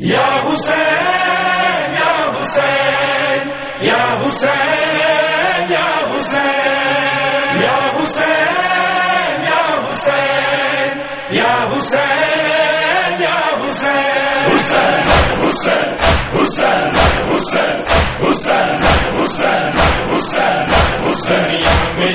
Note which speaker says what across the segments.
Speaker 1: یا حسین یا حسین یا حسین یا حسین یا حسین یا حسین یا حسین یا حسین حسین حسین حسین حسین حسین حسین حسین حسین میں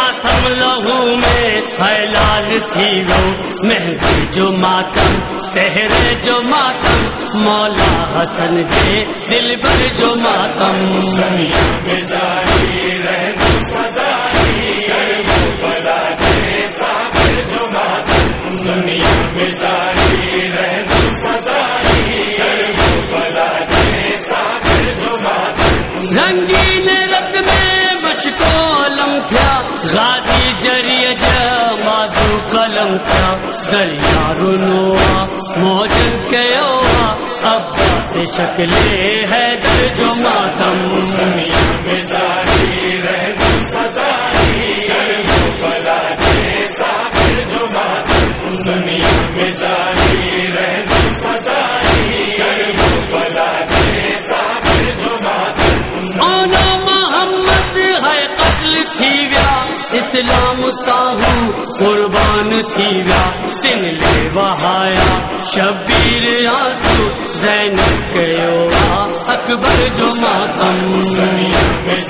Speaker 1: میں
Speaker 2: سیرو تھی مہندی جو ماتم سہر جو ماتم مولا حسن جے دل بھر جو ماتم سزا قلم دریا رنوا موجن کے ابا سے شکلے ہے در جو ماتم
Speaker 1: دنیا
Speaker 2: سیرا سن لے وہایا۔ شبیر آسو زین کیو اکبر جو ماتم۔
Speaker 1: سنی میں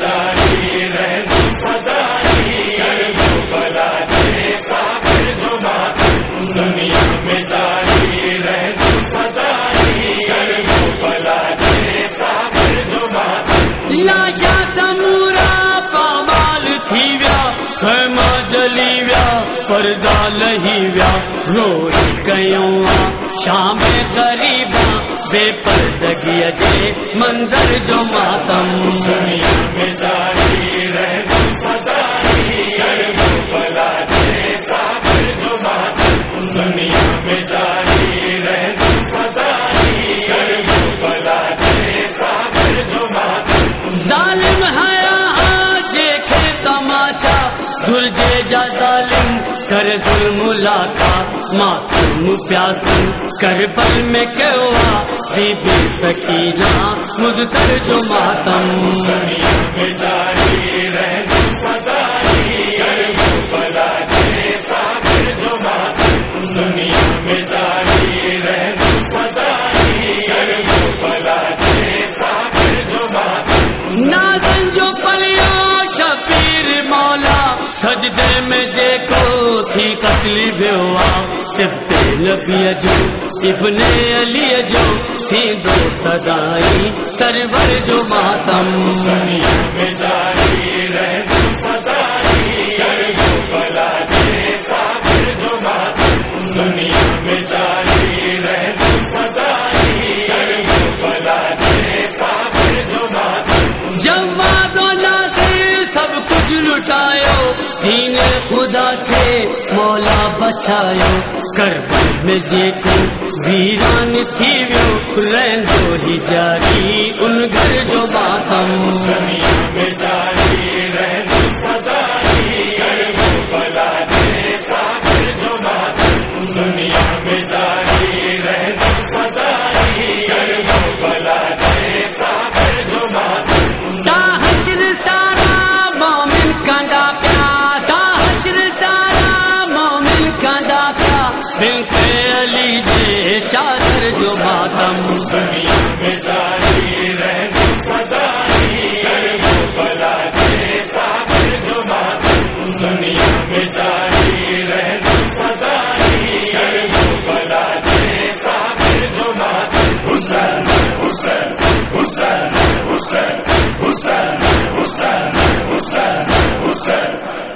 Speaker 1: رہ
Speaker 2: پردا لہی ویا روئی کیوں شام غریباں بے پردگی اجے منظر جو ماتم
Speaker 1: سنیا بیزاری رہن جو ماتم
Speaker 2: ظالم ہے سر ظلم ملاقات معصوم سیاسن کربل میں کیوا بی بی سکینہ مزدر جو ماتم۔ نازن مولا، سجدے میں جے حقیقت سبت نبی جو، ابن علی جو سیدو صدائی سرور جو ماتم۔ سمیہ بزاری رہن صدائی حسین خدا تھے مولا بچاؤ کر میں جی کو ویران سیو ویو رہن ہی جاری ان گھر جو
Speaker 1: باتم مسلم پہ لیجیے چادر جو ماتم حسین
Speaker 2: حسین حسین حسین حسین حسین
Speaker 1: حسین حسین